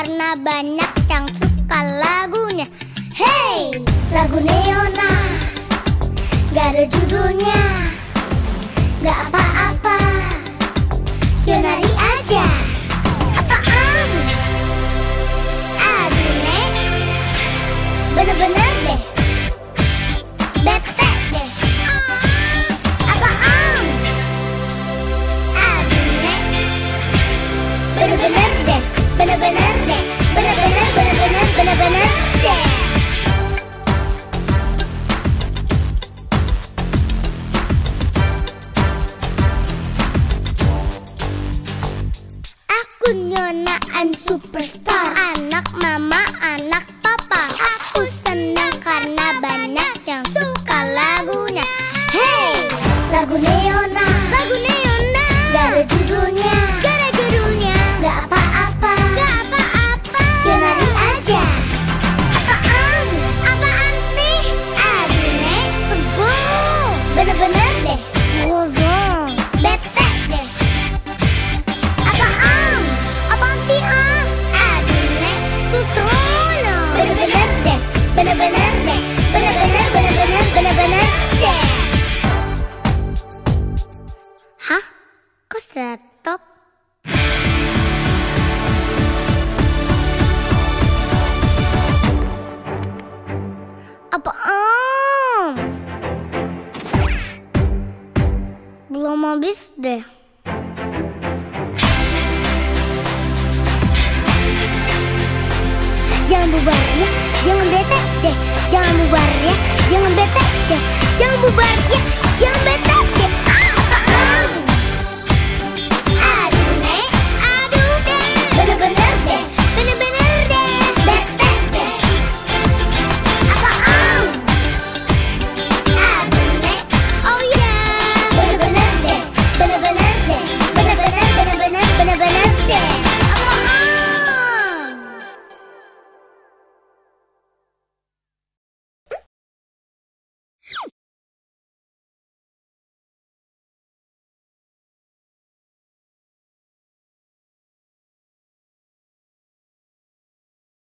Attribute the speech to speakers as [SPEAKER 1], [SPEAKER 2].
[SPEAKER 1] karena banyak yang suka lagunya. Hey, lagu Neona, gak ada judulnya, gak apa-apa, Yonari aja. Nyona I'm superstar. Anak mama, anak papa. Aku senang karena Apaan? Belum habis deh. Jangan bubar ya, jangan bete deh. Jangan bubar ya, jangan bete deh. Jangan bubar ya, jangan bete